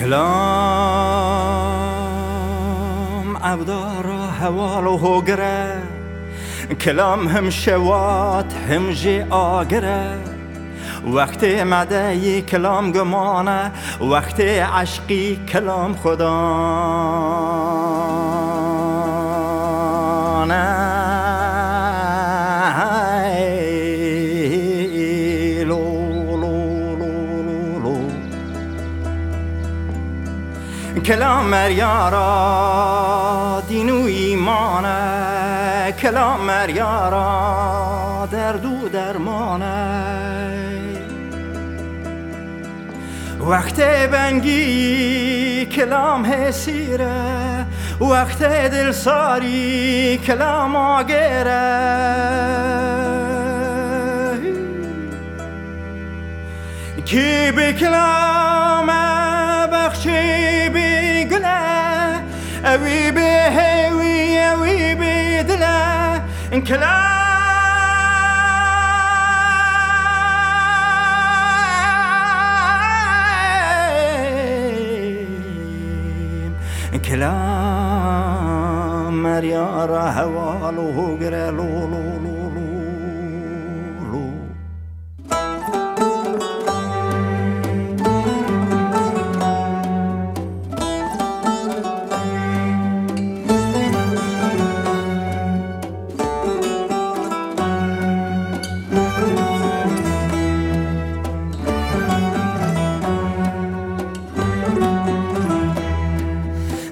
کلام عبدار حوال و هوگره کلام هم شوات هم جی آگره وقت مدعی کلام گمانه وقت عشقی کلام خدا کلام یارا دین و ایمانه کلام یارا درد درمانه وقت بنگی کلام حسیره وقت دلساری کلام آگره کی به کلام ويبي ويا ويبي دلا انكلاب كلام مريار هوالو قرا لو لو لو لو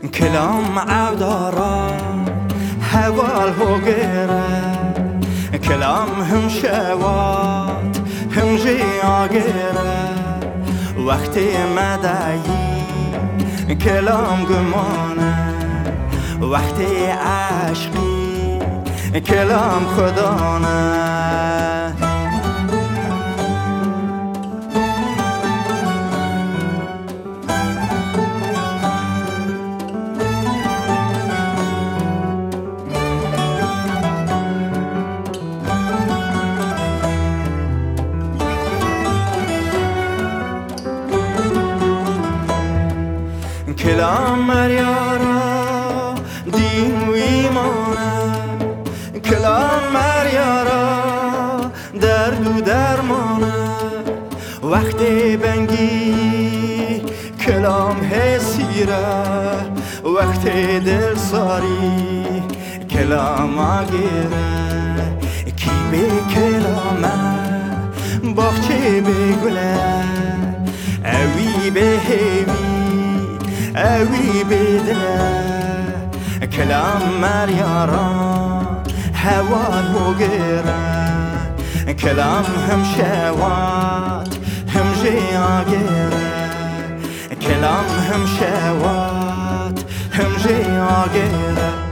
کلام عودارا هوال هوگره کلام هم شوات هم جیاگره وقتی مدعی کلام گمانه وقتی عشقی کلام خدانه کلام مریارا دین و ایمانه کلام مریارا درد و درمانه وقتی بنگی کلام حسیره وقتی دل ساری کلام آگیره کی به کلامه باخچه به گله اوی به هیوی أوي بدنا كلام مريارا هوان مقرا كلام هم شوات هم جياقرا كلام هم شوات هم جياقرا